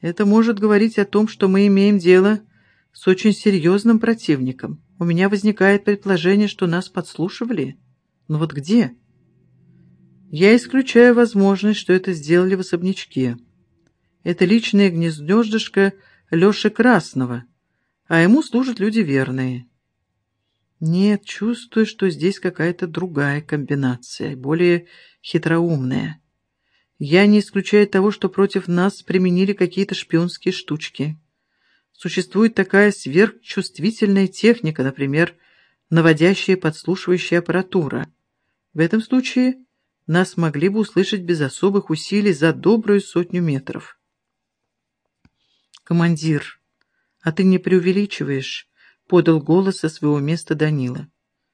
Это может говорить о том, что мы имеем дело с очень серьезным противником. У меня возникает предположение, что нас подслушивали. Но вот где? Я исключаю возможность, что это сделали в особнячке. Это личное гнездеждышко Леши Красного, а ему служат люди верные. Нет, чувствую, что здесь какая-то другая комбинация, более хитроумная. Я не исключаю того, что против нас применили какие-то шпионские штучки. Существует такая сверхчувствительная техника, например, наводящая подслушивающая аппаратура. В этом случае нас могли бы услышать без особых усилий за добрую сотню метров. «Командир, а ты не преувеличиваешь?» — подал голос со своего места Данила.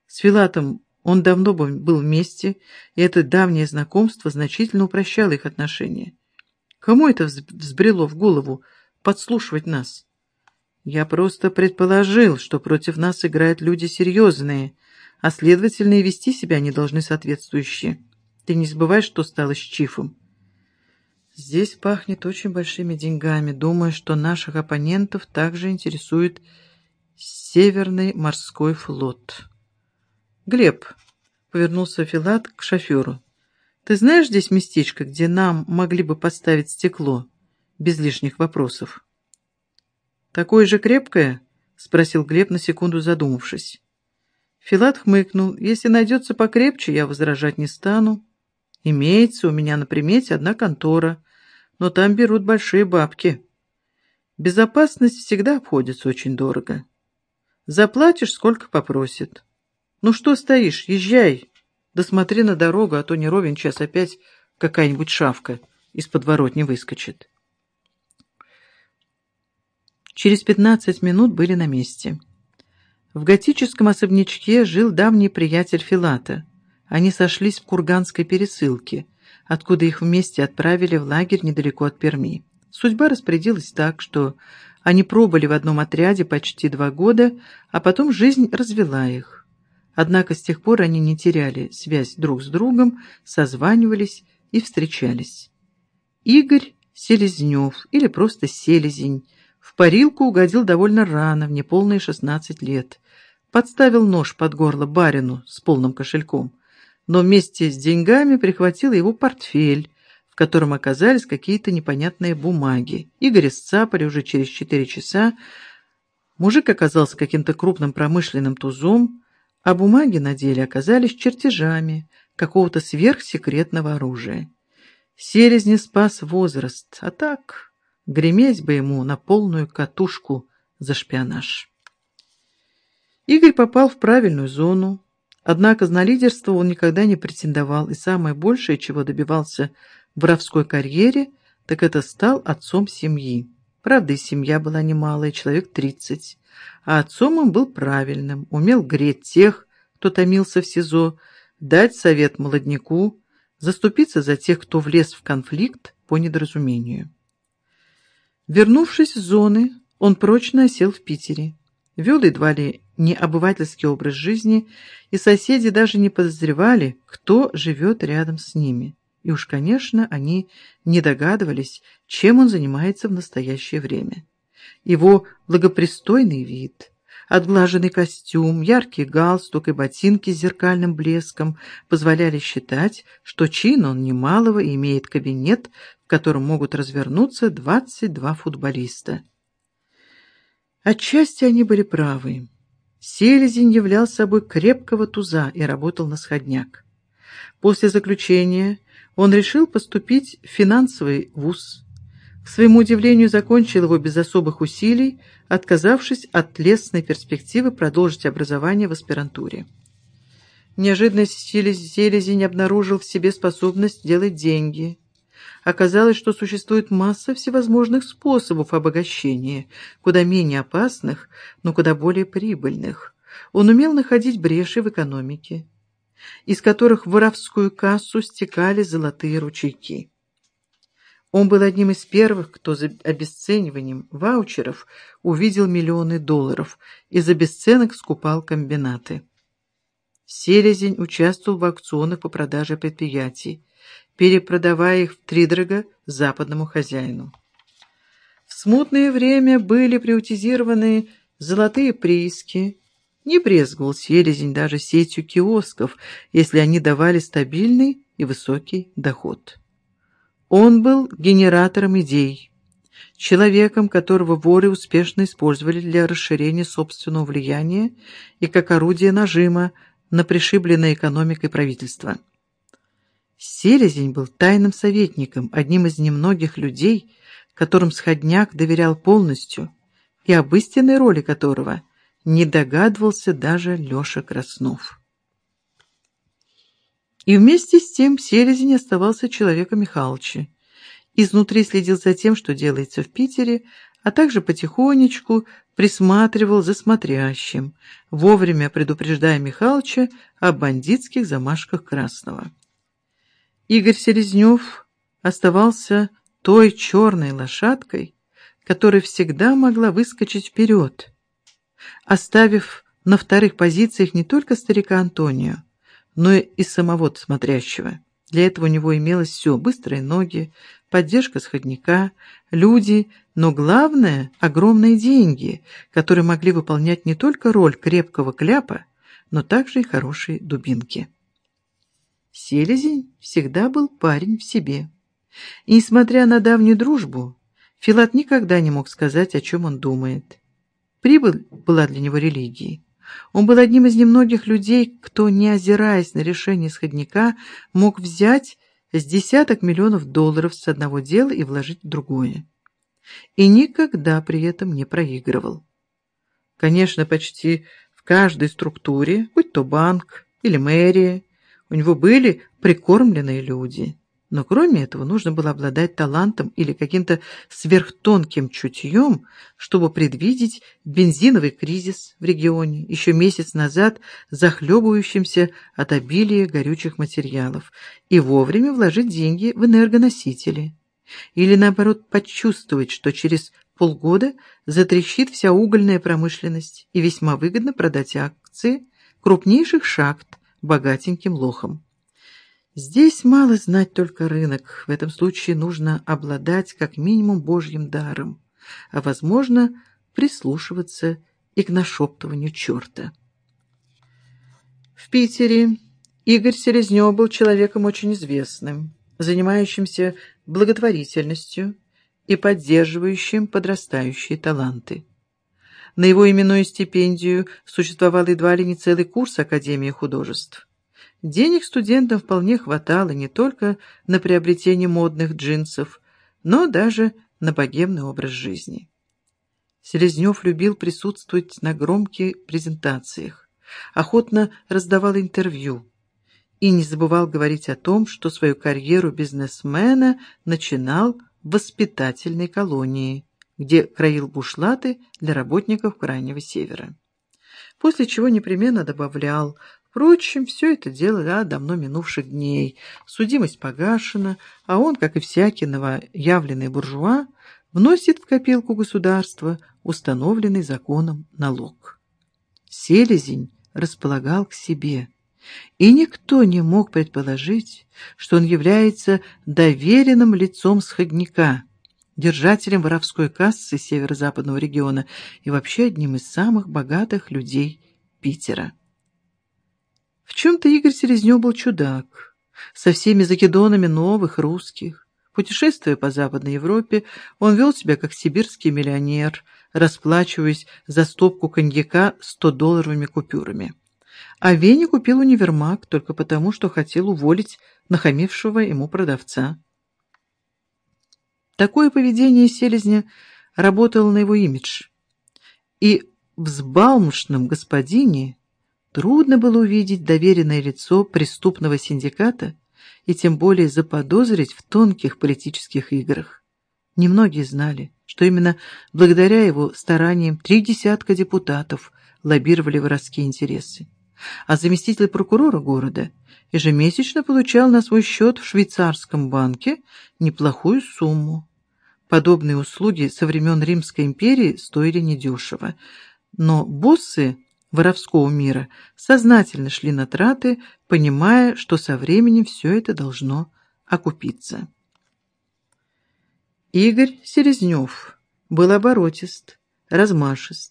«С Филатом он давно был вместе, и это давнее знакомство значительно упрощало их отношения. Кому это взбрело в голову подслушивать нас?» Я просто предположил, что против нас играют люди серьезные, а следовательно и вести себя они должны соответствующе. Ты не забывай, что стало с Чифом. Здесь пахнет очень большими деньгами. Думаю, что наших оппонентов также интересует Северный морской флот. Глеб, повернулся Филат к шоферу. Ты знаешь здесь местечко, где нам могли бы поставить стекло? Без лишних вопросов. «Такое же крепкое?» — спросил Глеб на секунду задумавшись. Филат хмыкнул. «Если найдется покрепче, я возражать не стану. Имеется у меня на примете одна контора, но там берут большие бабки. Безопасность всегда обходится очень дорого. Заплатишь, сколько попросит. Ну что стоишь, езжай. Да смотри на дорогу, а то не ровен час опять какая-нибудь шавка из подворотни выскочит». Через пятнадцать минут были на месте. В готическом особнячке жил давний приятель Филата. Они сошлись в Курганской пересылке, откуда их вместе отправили в лагерь недалеко от Перми. Судьба распорядилась так, что они пробыли в одном отряде почти два года, а потом жизнь развела их. Однако с тех пор они не теряли связь друг с другом, созванивались и встречались. Игорь Селезнев или просто Селезень в парилку угодил довольно рано, в неполные шестнадцать лет. Подставил нож под горло барину с полным кошельком, но вместе с деньгами прихватил его портфель, в котором оказались какие-то непонятные бумаги. Игоря сцапали уже через четыре часа. Мужик оказался каким-то крупным промышленным тузом, а бумаги на деле оказались чертежами какого-то сверхсекретного оружия. Селезни спас возраст, а так Греметь бы ему на полную катушку за шпионаж. Игорь попал в правильную зону, однако на лидерство он никогда не претендовал, и самое большее, чего добивался в воровской карьере, так это стал отцом семьи. Правда, семья была немалая, человек тридцать, а отцом он был правильным, умел греть тех, кто томился в СИЗО, дать совет молодняку, заступиться за тех, кто влез в конфликт по недоразумению. Вернувшись с зоны, он прочно осел в Питере. Вел едва ли не обывательский образ жизни, и соседи даже не подозревали, кто живет рядом с ними. И уж, конечно, они не догадывались, чем он занимается в настоящее время. Его благопристойный вид – Отглаженный костюм, яркий галстук и ботинки с зеркальным блеском позволяли считать, что чин он немалого и имеет кабинет, в котором могут развернуться 22 футболиста. Отчасти они были правы. Селезень являл собой крепкого туза и работал на сходняк. После заключения он решил поступить в финансовый вуз к своему удивлению, закончил его без особых усилий, отказавшись от лестной перспективы продолжить образование в аспирантуре. Неожиданно Селезень обнаружил в себе способность делать деньги. Оказалось, что существует масса всевозможных способов обогащения, куда менее опасных, но куда более прибыльных. Он умел находить бреши в экономике, из которых в воровскую кассу стекали золотые ручейки. Он был одним из первых, кто за обесцениванием ваучеров увидел миллионы долларов и за бесценок скупал комбинаты. Селезень участвовал в аукционах по продаже предприятий, перепродавая их втридорого западному хозяину. В смутное время были приутизированы золотые прииски. Не брезговал селезень даже сетью киосков, если они давали стабильный и высокий доход. Он был генератором идей, человеком, которого воры успешно использовали для расширения собственного влияния и как орудие нажима на пришибленное экономикой правительство. Селезень был тайным советником, одним из немногих людей, которым Сходняк доверял полностью, и об истинной роли которого не догадывался даже Леша Краснов. И вместе с тем Селезень оставался человеком Михайловича. Изнутри следил за тем, что делается в Питере, а также потихонечку присматривал за смотрящим, вовремя предупреждая Михалыча о бандитских замашках Красного. Игорь Селезнев оставался той черной лошадкой, которая всегда могла выскочить вперед, оставив на вторых позициях не только старика Антонио, но и самого смотрящего. Для этого у него имелось все – быстрые ноги, поддержка сходника, люди, но главное – огромные деньги, которые могли выполнять не только роль крепкого кляпа, но также и хорошие дубинки. Селезень всегда был парень в себе. И, несмотря на давнюю дружбу, Филат никогда не мог сказать, о чем он думает. Прибыль была для него религией. Он был одним из немногих людей, кто, не озираясь на решение сходника, мог взять с десяток миллионов долларов с одного дела и вложить в другое. И никогда при этом не проигрывал. Конечно, почти в каждой структуре, будь то банк или мэрия, у него были прикормленные люди. Но кроме этого нужно было обладать талантом или каким-то сверхтонким чутьем, чтобы предвидеть бензиновый кризис в регионе, еще месяц назад захлебывающимся от обилия горючих материалов, и вовремя вложить деньги в энергоносители. Или наоборот почувствовать, что через полгода затрещит вся угольная промышленность и весьма выгодно продать акции крупнейших шахт богатеньким лохам. Здесь мало знать только рынок. В этом случае нужно обладать как минимум божьим даром, а, возможно, прислушиваться и к нашептыванию черта. В Питере Игорь Селезнев был человеком очень известным, занимающимся благотворительностью и поддерживающим подрастающие таланты. На его именную стипендию существовал едва ли не целый курс Академии художеств. Денег студентам вполне хватало не только на приобретение модных джинсов, но даже на богемный образ жизни. Селезнев любил присутствовать на громких презентациях, охотно раздавал интервью и не забывал говорить о том, что свою карьеру бизнесмена начинал в воспитательной колонии, где краил бушлаты для работников Крайнего Севера. После чего непременно добавлял Впрочем, все это дело да, давно минувших дней. Судимость погашена, а он, как и всякий новоявленный буржуа, вносит в копилку государства установленный законом налог. Селезень располагал к себе, и никто не мог предположить, что он является доверенным лицом сходника, держателем воровской кассы северо-западного региона и вообще одним из самых богатых людей Питера. В чем-то Игорь Селезнев был чудак, со всеми закидонами новых русских. Путешествуя по Западной Европе, он вел себя как сибирский миллионер, расплачиваясь за стопку коньяка 100-долларовыми купюрами. А Вене купил универмаг только потому, что хотел уволить нахамившего ему продавца. Такое поведение селезня работало на его имидж. И в взбалмошном господине Трудно было увидеть доверенное лицо преступного синдиката и тем более заподозрить в тонких политических играх. Немногие знали, что именно благодаря его стараниям три десятка депутатов лоббировали воровские интересы, а заместитель прокурора города ежемесячно получал на свой счет в швейцарском банке неплохую сумму. Подобные услуги со времен Римской империи стоили недешево, но боссы воровского мира сознательно шли на траты, понимая, что со временем все это должно окупиться. Игорь Селезнев был оборотист, размашист.